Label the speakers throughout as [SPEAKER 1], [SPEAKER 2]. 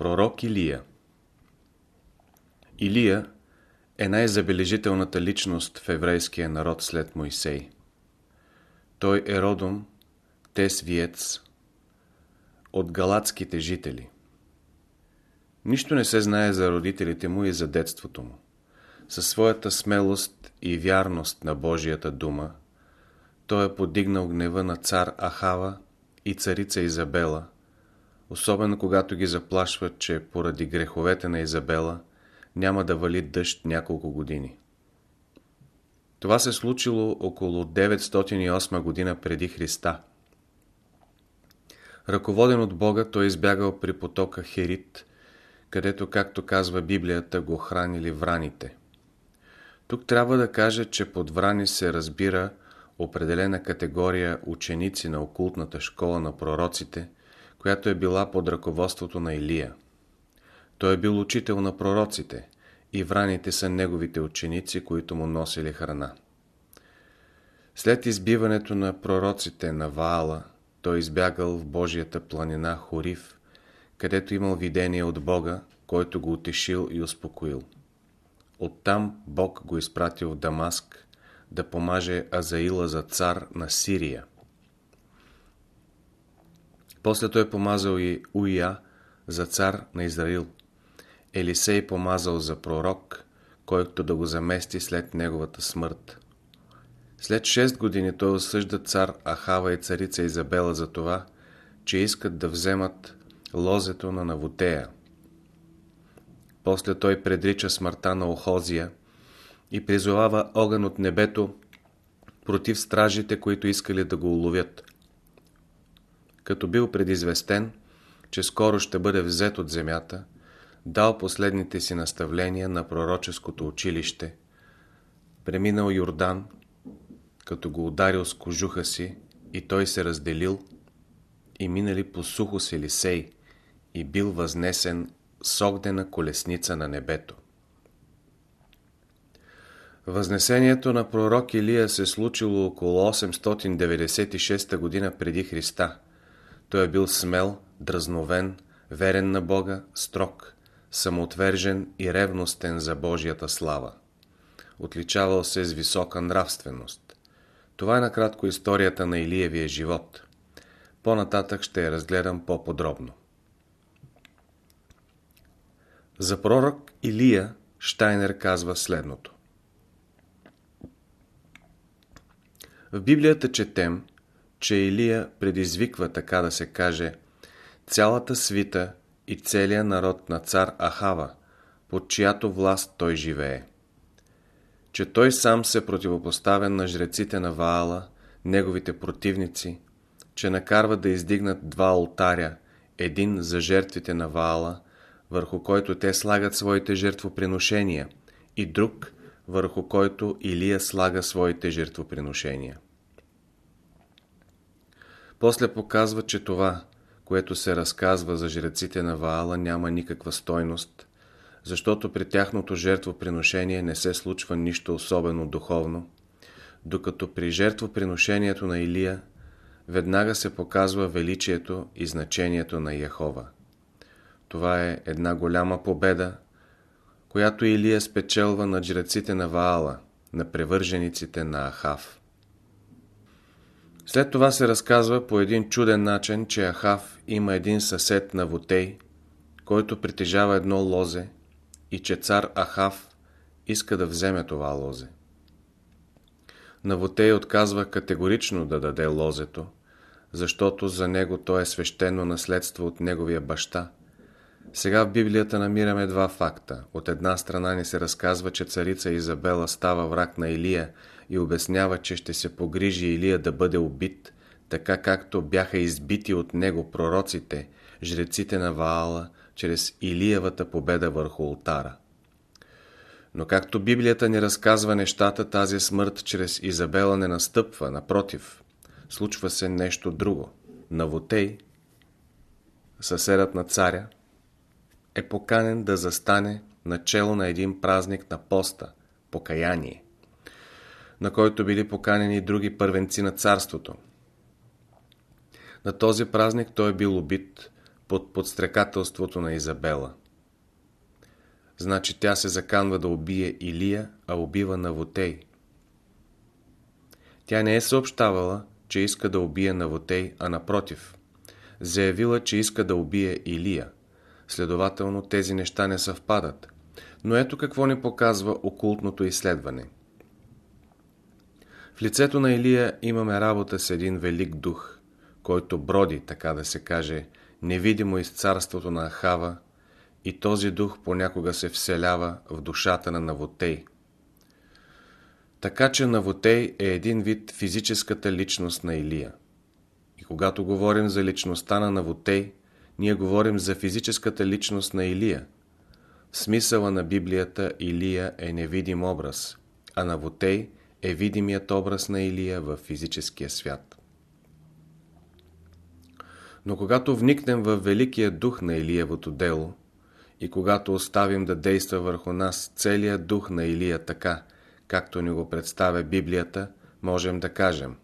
[SPEAKER 1] Пророк Илия Илия е най-забележителната личност в еврейския народ след Моисей. Той е родом Тесвиец от галатските жители. Нищо не се знае за родителите му и за детството му. Със своята смелост и вярност на Божията дума, той е подигнал гнева на цар Ахава и царица Изабела, особено когато ги заплашват, че поради греховете на Изабела няма да вали дъжд няколко години. Това се случило около 908 година преди Христа. Ръководен от Бога, той избягал при потока Херит, където, както казва Библията, го хранили враните. Тук трябва да кажа, че под врани се разбира определена категория ученици на окултната школа на пророците, която е била под ръководството на Илия. Той е бил учител на пророците и враните са неговите ученици, които му носили храна. След избиването на пророците на Ваала, той избягал в Божията планина Хорив, където имал видение от Бога, който го утешил и успокоил. Оттам Бог го изпратил в Дамаск да помаже Азаила за цар на Сирия. После той помазал и Уия за цар на Израил. Елисей помазал за пророк, който да го замести след неговата смърт. След 6 години той осъжда цар Ахава и царица Изабела за това, че искат да вземат лозето на Навотея. После той предрича смъртта на Охозия и призовава огън от небето против стражите, които искали да го уловят. Като бил предизвестен, че скоро ще бъде взет от земята, дал последните си наставления на пророческото училище, преминал Йордан, като го ударил с кожуха си и той се разделил и минали по сухо с Елисей и бил възнесен с огнена колесница на небето. Възнесението на пророк Илия се случило около 896 година преди Христа. Той е бил смел, дразновен, верен на Бога, строг, самоотвержен и ревностен за Божията слава. Отличавал се с висока нравственост. Това е накратко историята на Илиевия живот. По-нататък ще я разгледам по-подробно. За пророк Илия Штайнер казва следното. В Библията четем, че Илия предизвиква, така да се каже, цялата свита и целия народ на цар Ахава, под чиято власт той живее. Че той сам се противопоставя на жреците на Ваала, неговите противници, че накарва да издигнат два алтаря, един за жертвите на Ваала, върху който те слагат своите жертвоприношения, и друг, върху който Илия слага своите жертвоприношения. После показва, че това, което се разказва за жреците на Ваала, няма никаква стойност, защото при тяхното жертвоприношение не се случва нищо особено духовно, докато при жертвоприношението на Илия веднага се показва величието и значението на Яхова. Това е една голяма победа, която Илия спечелва над жреците на Ваала, на превържениците на Ахав. След това се разказва по един чуден начин, че Ахав има един съсед на Вотей, който притежава едно лозе и че цар Ахав иска да вземе това лозе. Навотей отказва категорично да даде лозето, защото за него то е свещено наследство от неговия баща – сега в Библията намираме два факта. От една страна ни се разказва, че царица Изабела става враг на Илия и обяснява, че ще се погрижи Илия да бъде убит, така както бяха избити от него пророците, жреците на Ваала, чрез Илиевата победа върху ултара. Но както Библията ни разказва нещата, тази смърт чрез Изабела не настъпва, напротив, случва се нещо друго. Навотей, съседът на царя, е поканен да застане начало на един празник на поста – покаяние, на който били поканени други първенци на царството. На този празник той бил убит под подстрекателството на Изабела. Значи тя се заканва да убие Илия, а убива Навотей. Тя не е съобщавала, че иска да убие Навотей, а напротив, заявила, че иска да убие Илия. Следователно тези неща не съвпадат. Но ето какво ни показва окултното изследване. В лицето на Илия имаме работа с един велик дух, който броди, така да се каже, невидимо из царството на Ахава и този дух понякога се вселява в душата на Навотей. Така че Навотей е един вид физическата личност на Илия. И когато говорим за личността на Навотей, ние говорим за физическата личност на Илия. В смисъла на Библията Илия е невидим образ, а Навотей е видимият образ на Илия в физическия свят. Но когато вникнем в великия дух на Илиевото дело и когато оставим да действа върху нас целият дух на Илия така, както ни го представя Библията, можем да кажем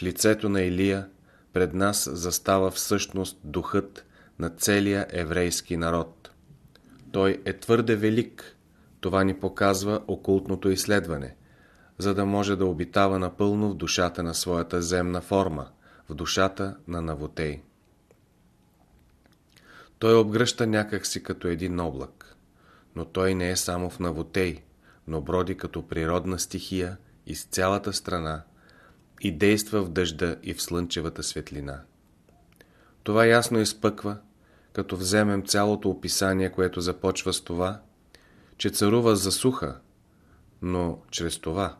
[SPEAKER 1] в лицето на Илия пред нас застава всъщност духът на целия еврейски народ. Той е твърде велик. Това ни показва окултното изследване, за да може да обитава напълно в душата на своята земна форма, в душата на Навотей. Той обгръща някакси като един облак, но той не е само в Навотей, но броди като природна стихия из цялата страна и действа в дъжда и в слънчевата светлина. Това ясно изпъква, като вземем цялото описание, което започва с това, че царува засуха, но чрез това,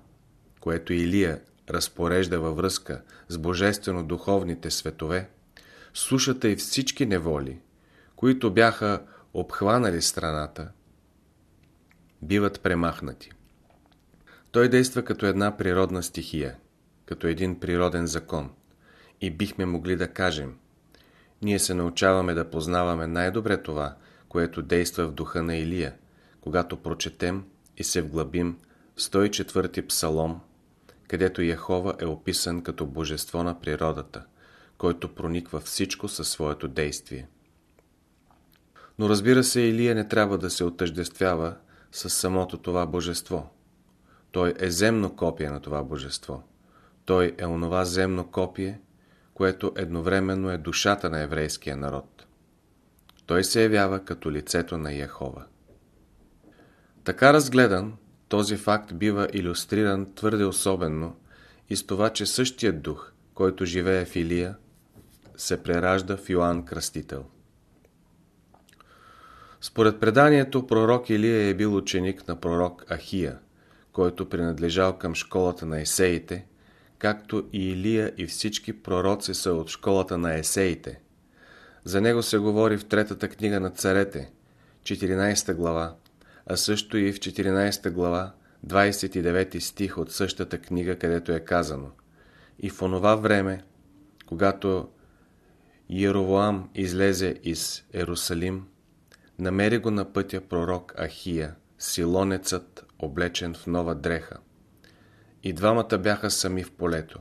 [SPEAKER 1] което Илия разпорежда във връзка с божествено-духовните светове, сушата и всички неволи, които бяха обхванали страната, биват премахнати. Той действа като една природна стихия, като един природен закон. И бихме могли да кажем, ние се научаваме да познаваме най-добре това, което действа в духа на Илия, когато прочетем и се вглъбим в 104-ти псалом, където Яхова е описан като божество на природата, който прониква всичко със своето действие. Но разбира се, Илия не трябва да се отъждествява с самото това божество. Той е земно копие на това божество. Той е онова земно копие, което едновременно е душата на еврейския народ. Той се явява като лицето на Яхова. Така разгледан, този факт бива иллюстриран твърде особено и с това, че същият дух, който живее в Илия, се преражда в Йоанн Кръстител. Според преданието, пророк Илия е бил ученик на пророк Ахия, който принадлежал към школата на есеите, както и Илия и всички пророци са от школата на есеите. За него се говори в третата книга на царете, 14 глава, а също и в 14 глава, 29 стих от същата книга, където е казано. И в онова време, когато Еровоам излезе из Ерусалим, Намери го на пътя пророк Ахия, силонецът, облечен в нова дреха. И двамата бяха сами в полето.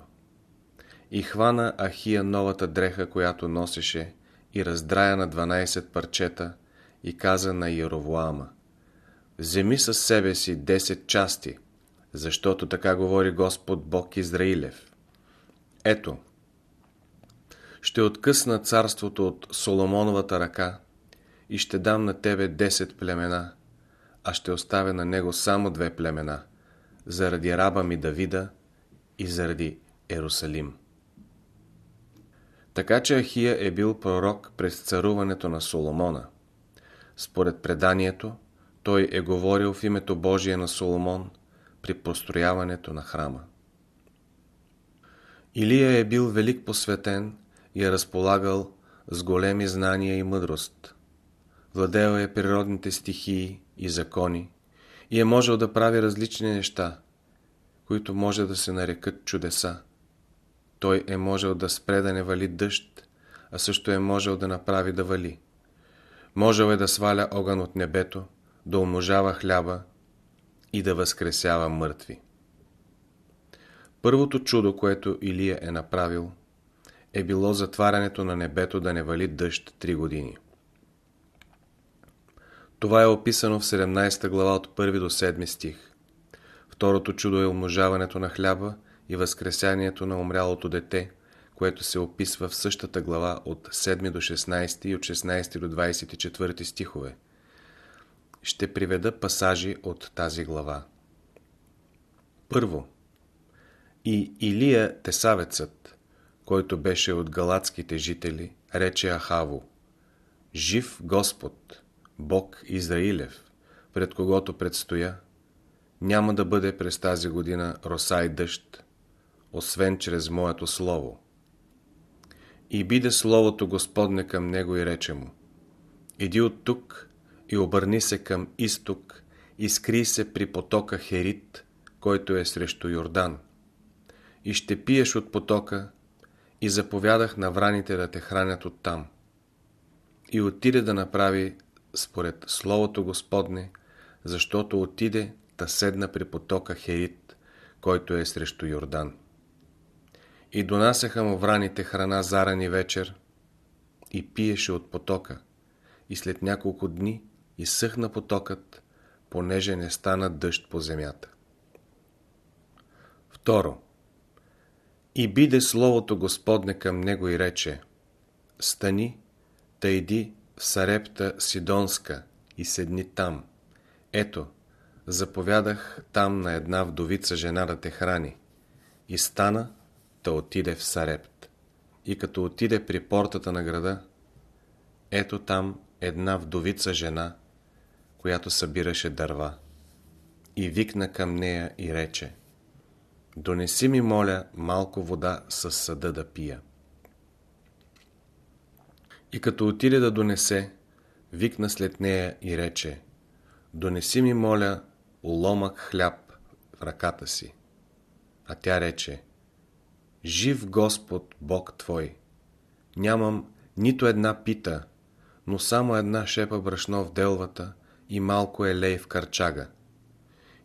[SPEAKER 1] И хвана Ахия новата дреха, която носеше, и раздрая на 12 парчета, и каза на Яровоама, Вземи със себе си 10 части, защото така говори Господ Бог Израилев. Ето, ще откъсна царството от Соломоновата ръка, и ще дам на тебе 10 племена, а ще оставя на него само две племена, заради раба ми Давида и заради Ерусалим. Така че Ахия е бил пророк през царуването на Соломона. Според преданието, той е говорил в името Божие на Соломон при построяването на храма. Илия е бил велик посветен и е разполагал с големи знания и мъдрост. Владел е природните стихии и закони и е можел да прави различни неща, които може да се нарекат чудеса. Той е можел да спре да не вали дъжд, а също е можел да направи да вали. Можел е да сваля огън от небето, да умножава хляба и да възкресява мъртви. Първото чудо, което Илия е направил, е било затварянето на небето да не вали дъжд три години. Това е описано в 17 глава от 1 до 7 стих. Второто чудо е умножаването на хляба и възкресянието на умрялото дете, което се описва в същата глава от 7 до 16 и от 16 до 24 стихове. Ще приведа пасажи от тази глава. Първо. И Илия Тесавецът, който беше от галатските жители, рече Ахаво Жив Господ, Бог Израилев, пред когото предстоя, няма да бъде през тази година роса и дъжд, освен чрез моето слово. И биде словото Господне към него и рече му, иди от тук и обърни се към изток и скри се при потока Херит, който е срещу Йордан. И ще пиеш от потока и заповядах на враните да те хранят оттам. И отиде да направи според Словото Господне, защото отиде та седна при потока Херит, който е срещу Йордан. И донасяха му враните храна зарани вечер и пиеше от потока. И след няколко дни изсъхна потокът, понеже не стана дъжд по земята. Второ. И биде Словото Господне към него и рече Стани, та иди в Сарепта Сидонска и седни там. Ето, заповядах там на една вдовица жена да те храни. И стана, да отиде в Сарепт. И като отиде при портата на града, ето там една вдовица жена, която събираше дърва. И викна към нея и рече, Донеси ми, моля, малко вода с съда да пия. И като отиде да донесе, викна след нея и рече, Донеси ми, моля, уломък хляб в ръката си. А тя рече, Жив Господ, Бог Твой! Нямам нито една пита, но само една шепа брашно в делвата и малко елей в карчага.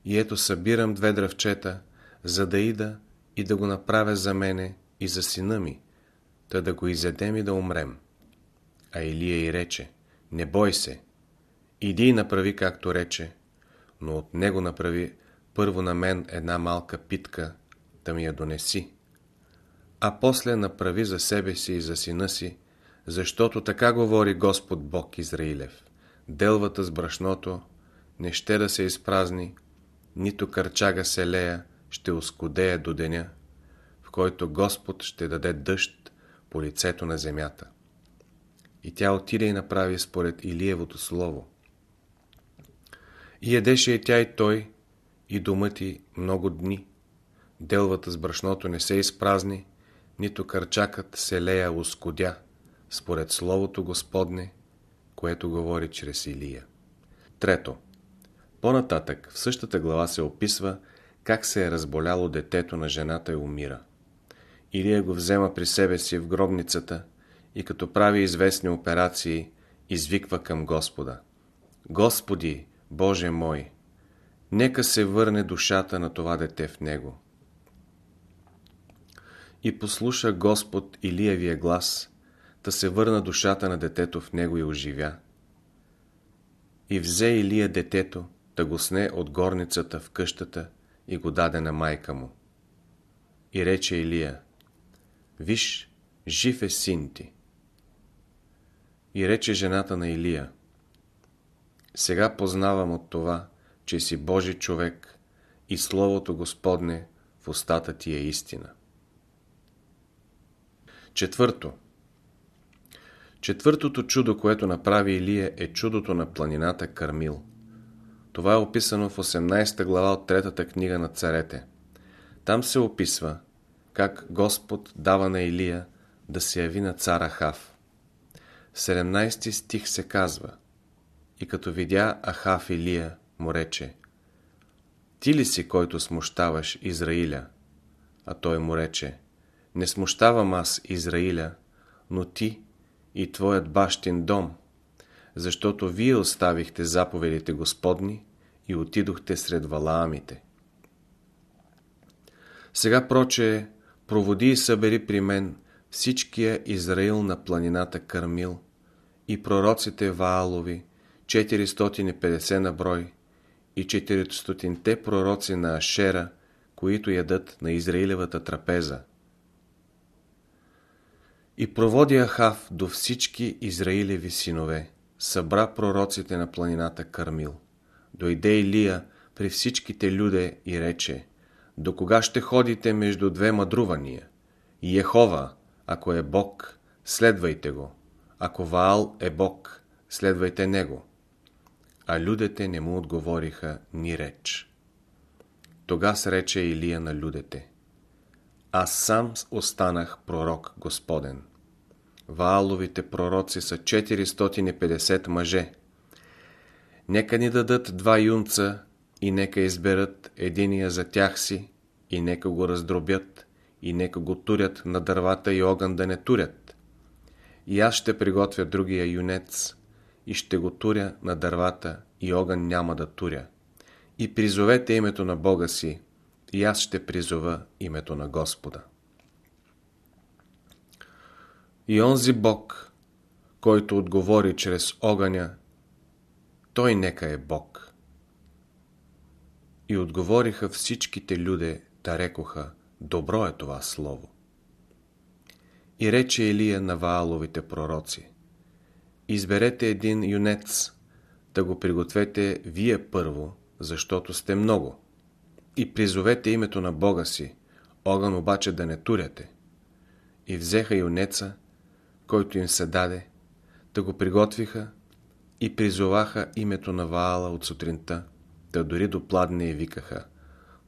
[SPEAKER 1] И ето събирам две дръвчета, за да ида и да го направя за мене и за сина ми, та да го изедем и да умрем. А Илия и рече, не бой се, иди и направи както рече, но от него направи първо на мен една малка питка, да ми я донеси. А после направи за себе си и за сина си, защото така говори Господ Бог Израилев. Делвата с брашното не ще да се изпразни, нито кърчага се лея, ще оскудея до деня, в който Господ ще даде дъжд по лицето на земята. И тя отиде и направи според Илиевото слово. И ядеше и тя и той, и домът ти много дни. Делвата с брашното не се изпразни, нито кърчакът се лея оскудя, според Словото Господне, което говори чрез Илия. Трето. По-нататък в същата глава се описва как се е разболяло детето на жената и умира. Илия го взема при себе си в гробницата и като прави известни операции, извиква към Господа. Господи, Боже мой, нека се върне душата на това дете в него. И послуша Господ Илиевия глас, да се върна душата на детето в него и оживя. И взе Илия детето, да го сне от горницата в къщата и го даде на майка му. И рече Илия, виж, жив е син ти. И рече жената на Илия, сега познавам от това, че си Божи човек и Словото Господне в устата ти е истина. Четвърто. Четвъртото чудо, което направи Илия е чудото на планината Кармил. Това е описано в 18 глава от третата книга на царете. Там се описва как Господ дава на Илия да се яви на цара Хав. В 17 стих се казва И като видя Ахав Илия, му рече Ти ли си, който смущаваш Израиля? А той му рече Не смущавам аз Израиля, но ти и твоят бащин дом – защото вие оставихте заповедите Господни и отидохте сред валаамите. Сега, проче, проводи и събери при мен всичкия Израил на планината Кармил и пророците Ваалови, 450 на брой, и 400-те пророци на Ашера, които ядат на Израилевата трапеза. И проводи Ахав до всички Израилеви синове, събра пророците на планината Кармил. Дойде Илия при всичките люде и рече, до кога ще ходите между две мъдрувания? Ехова, ако е Бог, следвайте го. Ако Ваал е Бог, следвайте него. А людете не му отговориха ни реч. Тогас рече Илия на людете. Аз сам останах пророк Господен. Вааловите пророци са 450 мъже. Нека ни дадат два юнца и нека изберат единия за тях си и нека го раздробят и нека го турят на дървата и огън да не турят. И аз ще приготвя другия юнец и ще го туря на дървата и огън няма да туря. И призовете името на Бога си и аз ще призова името на Господа. И онзи Бог, който отговори чрез огъня, той нека е Бог. И отговориха всичките люде, да рекоха, добро е това слово. И рече Илия на Вааловите пророци, изберете един юнец, да го пригответе вие първо, защото сте много, и призовете името на Бога си, огън обаче да не туряте. И взеха юнеца, който им се даде, да го приготвиха и призоваха името на Ваала от сутринта, да дори до пладне и викаха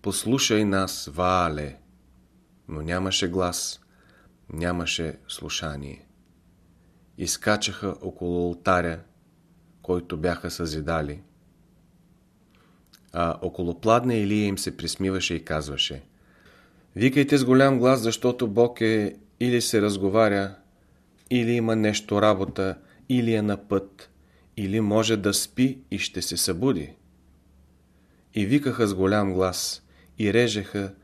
[SPEAKER 1] «Послушай нас, Ваале!» Но нямаше глас, нямаше слушание. Изкачаха около алтаря, който бяха съзидали, а около пладне Илия им се присмиваше и казваше Викайте с голям глас, защото Бог е или се разговаря, или има нещо работа, или е на път, или може да спи и ще се събуди. И викаха с голям глас, и режеха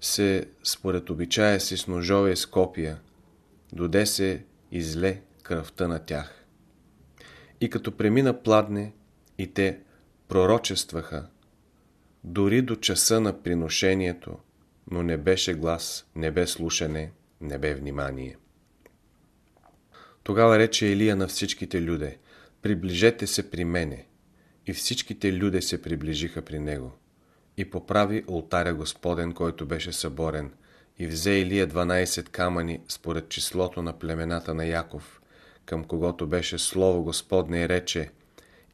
[SPEAKER 1] се според обичая си с ножове с копия, доде се изле кръвта на тях. И като премина пладне, и те пророчестваха, дори до часа на приношението, но не беше глас, не бе слушане, не бе внимание. Тогава рече Илия на всичките люде, приближете се при мене. И всичките люде се приближиха при него. И поправи ултаря Господен, който беше съборен, и взе Илия 12 камъни според числото на племената на Яков, към когото беше Слово Господне и рече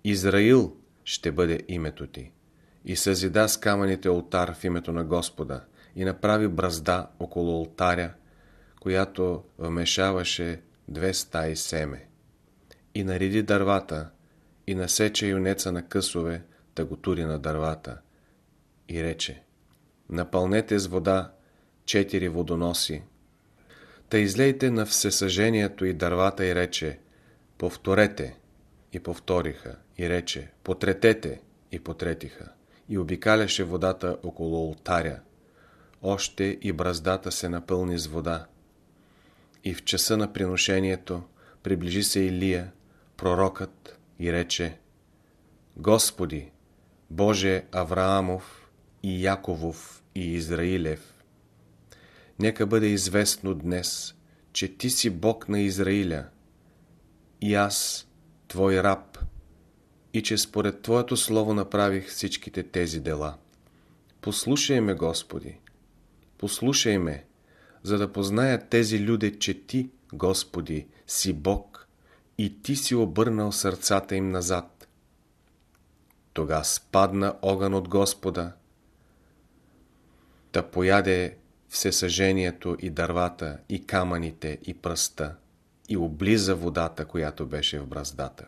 [SPEAKER 1] Израил ще бъде името ти. И съзида с камъните ултар в името на Господа и направи бразда около ултаря, която вмешаваше две стаи семе. И нареди дървата, и насече юнеца на късове, да го тури на дървата. И рече, напълнете с вода четири водоноси. Та излейте на всесъжението и дървата и рече, повторете. И повториха. И рече, потретете. И потретиха. И обикаляше водата около алтаря. Още и браздата се напълни с вода. И в часа на приношението приближи се Илия, пророкът, и рече Господи, Боже Авраамов и Яковов и Израилев, нека бъде известно днес, че Ти си Бог на Израиля и аз, Твой раб, и че според Твоето Слово направих всичките тези дела. Послушай ме, Господи, послушай ме, за да познаят тези люди, че Ти, Господи, си Бог и Ти си обърнал сърцата им назад. Тога спадна огън от Господа, да пояде всесъжението и дървата, и камъните, и пръста, и облиза водата, която беше в браздата.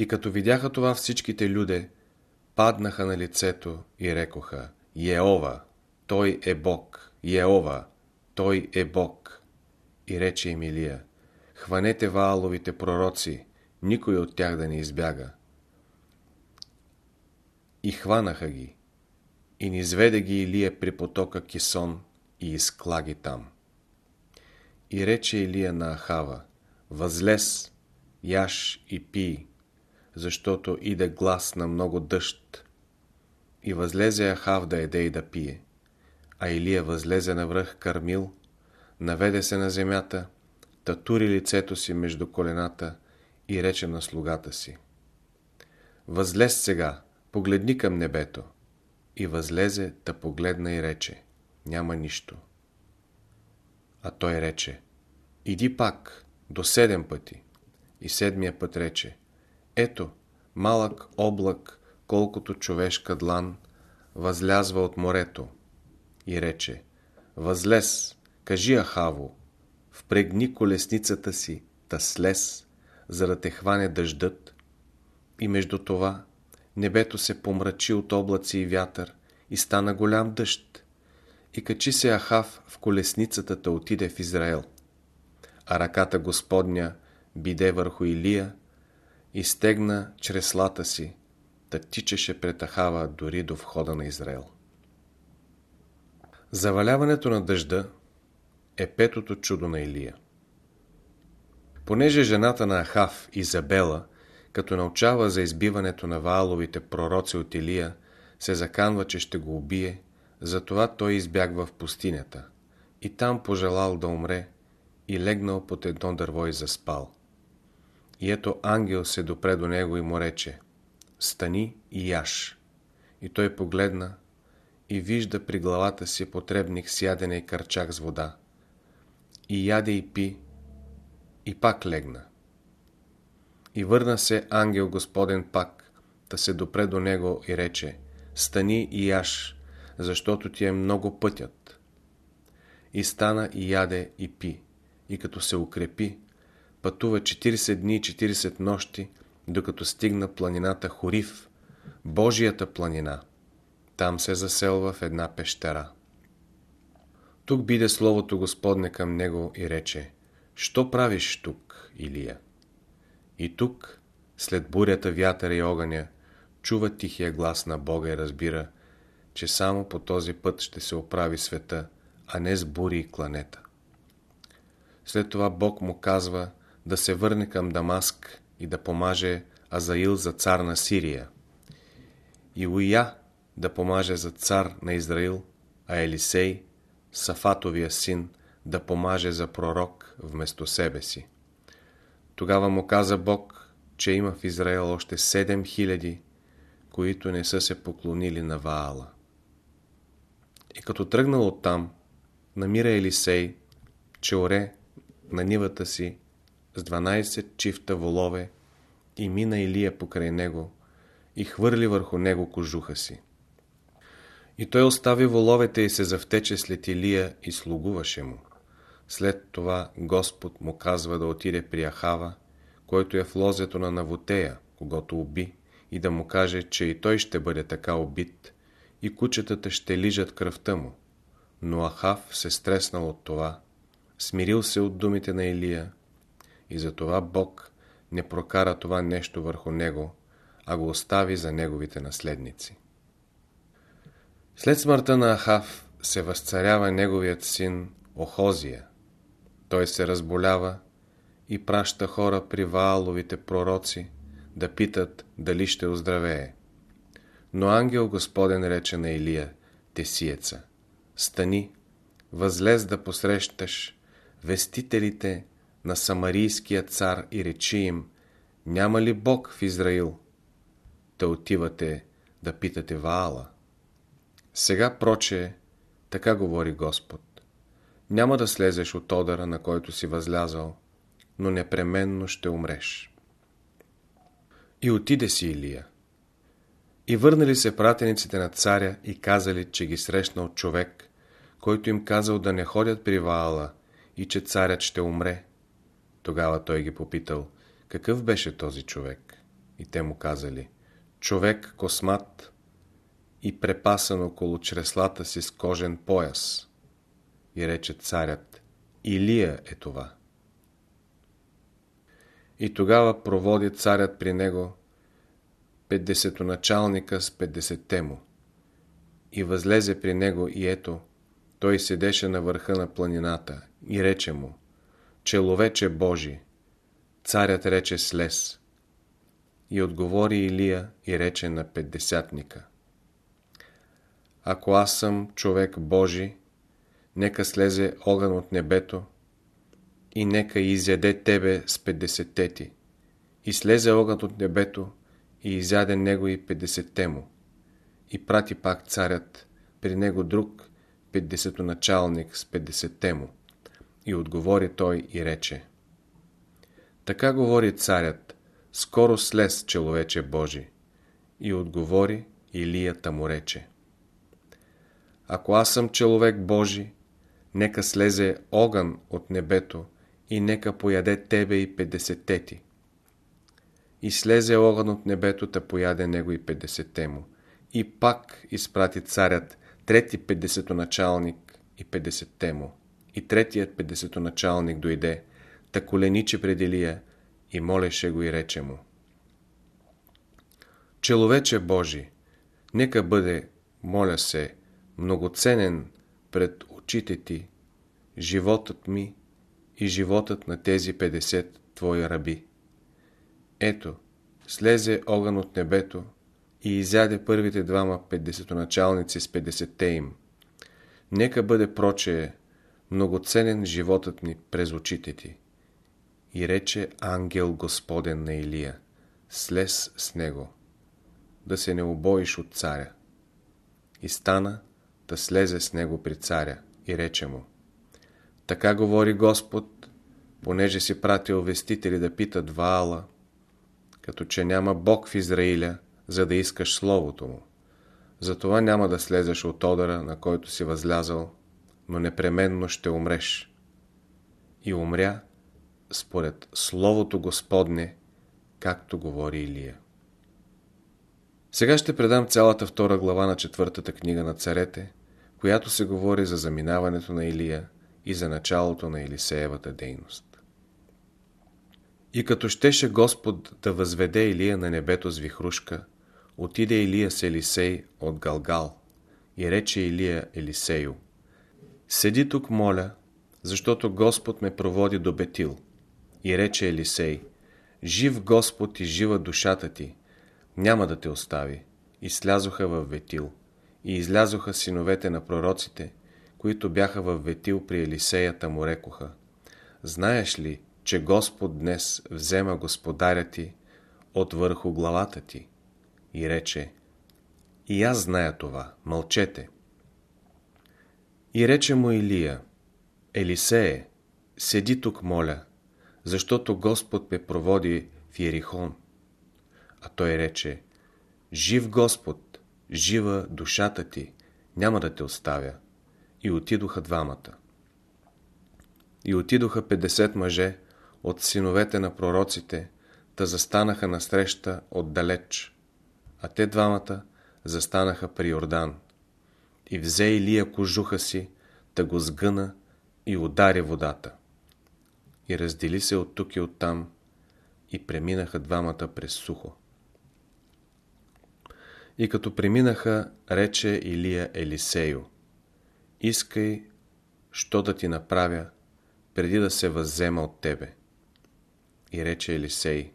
[SPEAKER 1] И като видяха това всичките люде, паднаха на лицето и рекоха, Еова, той е Бог. Еова, той е Бог. И рече Емилия, хванете Вааловите пророци, никой от тях да не избяга. И хванаха ги, и низведе ги Илия при потока Кисон и изклаги там. И рече Илия на Ахава, възлез, яш и пий, защото иде глас на много дъжд. И възлезе Ахав да еде и да пие. А Илия възлезе на връх Кармил, наведе се на земята, татури лицето си между колената и рече на слугата си. Възлез сега, погледни към небето. И възлезе да погледна и рече. Няма нищо. А той рече. Иди пак, до седем пъти. И седмия път рече. Ето, малък облак, колкото човешка длан, възлязва от морето. И рече. Възлез, кажи Ахаво, впрегни колесницата си, та слез, за да те хване дъждът. И между това небето се помрачи от облаци и вятър и стана голям дъжд. И качи се Ахав в колесницата, да отиде в Израел. А ръката Господня биде върху Илия и стегна чреслата си, да тичаше пред Ахава дори до входа на Израел. Заваляването на дъжда е петото чудо на Илия. Понеже жената на Ахав, Изабела, като научава за избиването на Вааловите пророци от Илия, се заканва, че ще го убие, затова той избягва в пустинята и там пожелал да умре и легнал под едно дърво и заспал. И ето ангел се допре до него и му рече «Стани и яш». И той погледна и вижда при главата си потребник с ядене и кърчак с вода. И яде и пи, и пак легна. И върна се ангел Господен пак, да се допре до него и рече «Стани и яш, защото ти е много пътят». И стана и яде и пи, и като се укрепи, пътува 40 дни и 40 нощи, докато стигна планината Хорив, Божията планина. Там се заселва в една пещера. Тук биде Словото Господне към него и рече Що правиш тук, Илия? И тук, след бурята, вятъра и огъня, чува тихия глас на Бога и разбира, че само по този път ще се оправи света, а не с бури и кланета. След това Бог му казва да се върне към Дамаск и да помаже Азаил за цар на Сирия. И Уия да помаже за цар на Израил, а Елисей, Сафатовия син, да помаже за пророк вместо себе си. Тогава му каза Бог, че има в Израел още 7000, които не са се поклонили на Ваала. И като тръгнал оттам, намира Елисей, че оре на нивата си с 12 чифта волове и мина Илия покрай него и хвърли върху него кожуха си. И той остави воловете и се завтече след Илия и слугуваше му. След това Господ му казва да отиде при Ахава, който е в лозето на Навотея, когато уби, и да му каже, че и той ще бъде така убит, и кучетата ще лижат кръвта му. Но Ахав се стреснал от това, смирил се от думите на Илия, и затова Бог не прокара това нещо върху него, а го остави за неговите наследници. След смъртта на Ахав се възцарява неговият син Охозия. Той се разболява и праща хора при Вааловите пророци да питат дали ще оздравее. Но ангел Господен рече на Илия, тесиеца, стани, възлез да посрещаш вестителите на Самарийския цар и речи им, няма ли Бог в Израил? Да отивате да питате Ваала. Сега, проче, така говори Господ. Няма да слезеш от одъра, на който си възлязал, но непременно ще умреш. И отиде си Илия. И върнали се пратениците на царя и казали, че ги срещнал човек, който им казал да не ходят при Ваала и че царят ще умре. Тогава той ги попитал, какъв беше този човек? И те му казали, човек космат и препасан около чреслата си с кожен пояс. И рече царят, Илия е това. И тогава проводи царят при него петдесетоначалника с петдесетте му. И възлезе при него и ето, той седеше на върха на планината и рече му, Человече Божи, царят рече слез. И отговори Илия и рече на петдесятника. Ако аз съм човек Божи, нека слезе огън от небето и нека изяде тебе с петдесетте ти. И слезе огън от небето и изяде него и петдесетте му. И прати пак царят при него друг петдесетоначалник с петдесетте му. И отговори той и рече. Така говори царят, скоро слез човече Божи. И отговори Илията му рече. Ако аз съм човек Божи, нека слезе огън от небето и нека пояде тебе и петдесетте ти. И слезе огън от небето, та пояде него и петдесетте му. И пак изпрати царят трети петдесетоначалник и петдесетте му. И третият петдесетоначалник дойде, та колениче пред Илия и молеше го и рече му. Человече Божи, нека бъде, моля се, многоценен пред очите ти, животът ми и животът на тези 50 твои раби. Ето, слезе огън от небето и изяде първите двама петдесетоначалници с 50-те им. Нека бъде прочее многоценен животът ми през очите ти. И рече ангел Господен на Илия, слез с него, да се не обоиш от царя. И стана да слезе с него при царя и рече му, така говори Господ, понеже си пратил вестители да питат Ваала, като че няма Бог в Израиля, за да искаш Словото му. Затова няма да слезеш от одъра, на който си възлязал, но непременно ще умреш. И умря според Словото Господне, както говори Илия. Сега ще предам цялата втора глава на четвъртата книга на царете, която се говори за заминаването на Илия и за началото на Елисеевата дейност. И като щеше Господ да възведе Илия на небето с вихрушка, отиде Илия с Елисей от Галгал и рече Илия Елисею, Седи тук, моля, защото Господ ме проводи до Бетил. И рече Елисей, Жив Господ и жива душата ти, няма да те остави. И слязоха в Ветил. И излязоха синовете на пророците, които бяха в Ветил при Елисеята му рекоха. Знаеш ли, че Господ днес взема господаря ти от върху главата ти? И рече, и аз зная това, мълчете. И рече му Илия, Елисее, седи тук, моля, защото Господ ме проводи в Ерихон. А той рече, жив Господ, жива душата ти, няма да те оставя. И отидоха двамата. И отидоха 50 мъже от синовете на пророците, та застанаха насреща отдалеч, а те двамата застанаха при Йордан. И взе Илия кожуха си, да го сгъна и удари водата. И раздели се от тук и от там, и преминаха двамата през сухо. И като преминаха, рече Илия Елисею, искай, що да ти направя, преди да се въззема от тебе. И рече Елисей,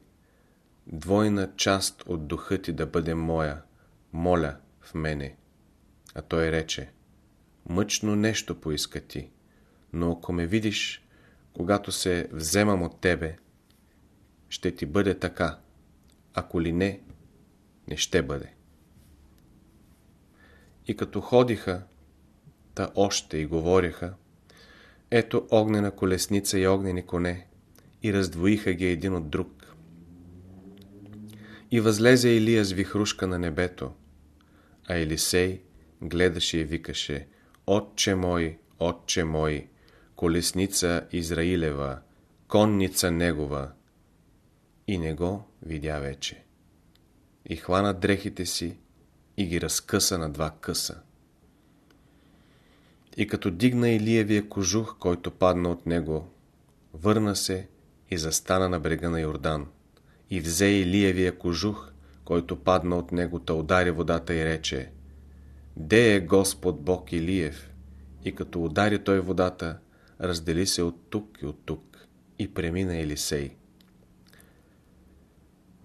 [SPEAKER 1] двойна част от духа ти да бъде моя, моля в мене. А той рече, мъчно нещо поиска ти, но ако ме видиш, когато се вземам от тебе, ще ти бъде така, ако ли не, не ще бъде. И като ходиха, та още и говориха, ето огнена колесница и огнени коне, и раздвоиха ги един от друг. И възлезе Илия с вихрушка на небето, а Елисей гледаше и викаше, Отче мой, Отче мой, колесница Израилева, конница негова. И не го видя вече. И хвана дрехите си и ги разкъса на два къса. И като дигна Илиевия кожух, който падна от него, върна се и застана на брега на Йордан. И взе Илиевия кожух, който падна от него, та удари водата и рече Де е Господ Бог Илиев? И като удари той водата, раздели се от тук и от тук. и премина Елисей.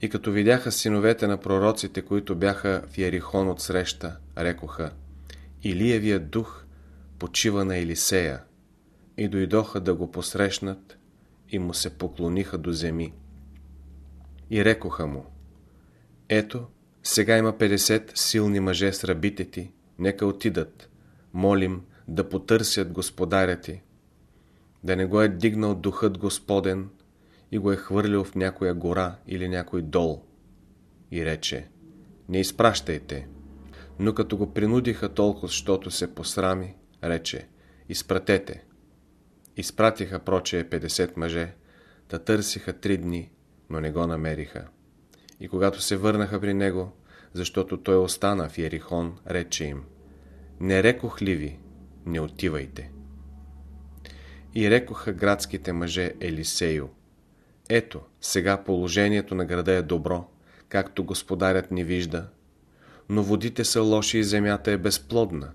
[SPEAKER 1] И като видяха синовете на пророците, които бяха в Ярихон от среща, рекоха, Илиевия дух почива на Елисея, и дойдоха да го посрещнат и му се поклониха до земи. И рекоха му, ето, сега има 50 силни мъже с рабите ти, нека отидат, молим да потърсят господаря ти, да не го е дигнал духът Господен и го е хвърлил в някоя гора или някой дол. И рече, не изпращайте. Но като го принудиха толкова, защото се посрами, рече, изпратете. Изпратиха прочее 50 мъже, да търсиха три дни, но не го намериха. И когато се върнаха при него, защото той остана в Ерихон, рече им, не рекох ли ви, не отивайте. И рекоха градските мъже Елисею, ето, сега положението на града е добро, както господарят ни вижда, но водите са лоши и земята е безплодна.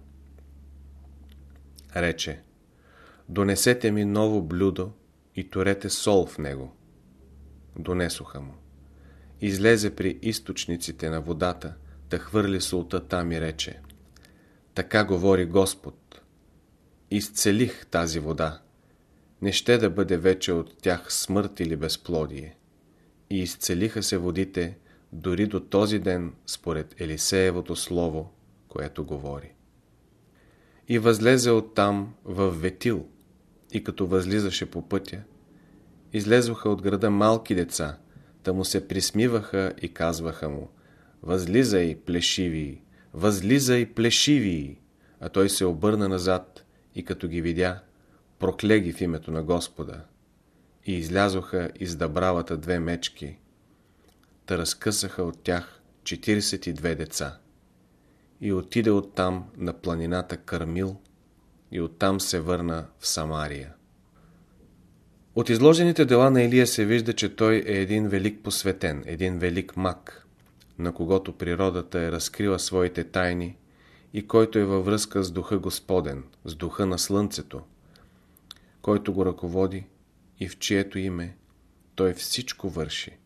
[SPEAKER 1] Рече, донесете ми ново блюдо и турете сол в него. Донесоха му. Излезе при източниците на водата, да хвърли солта там и рече, така говори Господ. Изцелих тази вода не ще да бъде вече от тях смърт или безплодие. И изцелиха се водите дори до този ден според Елисеевото слово, което говори. И възлезе оттам в Ветил, и като възлизаше по пътя, излезоха от града малки деца, да му се присмиваха и казваха му «Възлизай, плешиви! Възлизай, плешиви!» А той се обърна назад и като ги видя, проклеги в името на Господа. И излязоха из дъбравата две мечки, та разкъсаха от тях 42 деца. И отиде оттам на планината Кармил и оттам се върна в Самария. От изложените дела на Илия се вижда, че той е един велик посветен, един велик мак, на когото природата е разкрила своите тайни и който е във връзка с духа Господен, с духа на Слънцето, който го ръководи и в чието име той всичко върши.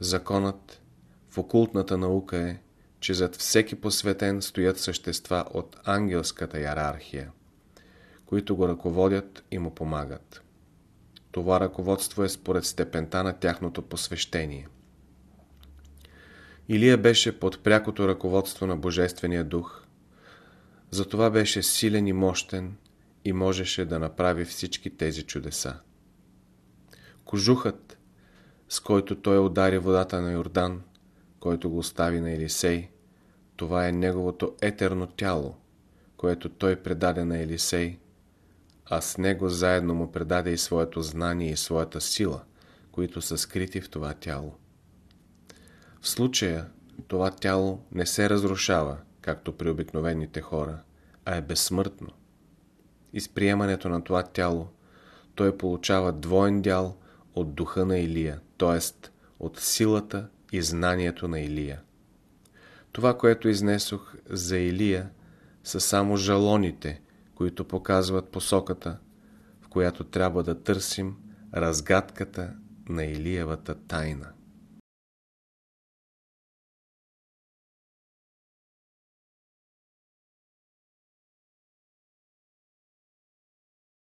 [SPEAKER 1] Законът в окултната наука е, че зад всеки посветен стоят същества от ангелската иерархия, които го ръководят и му помагат. Това ръководство е според степента на тяхното посвещение. Илия беше под прякото ръководство на Божествения дух, затова беше силен и мощен и можеше да направи всички тези чудеса. Кожухът, с който той удари водата на Йордан, който го остави на Елисей, това е неговото етерно тяло, което той предаде на Елисей, а с него заедно му предаде и своето знание и своята сила, които са скрити в това тяло. В случая това тяло не се разрушава, както при обикновените хора, а е безсмъртно и приемането на това тяло, той получава двоен дял от духа на Илия, т.е. от силата и знанието на Илия. Това, което изнесох за Илия, са само жалоните, които показват посоката, в която трябва да търсим разгадката на Илиевата тайна.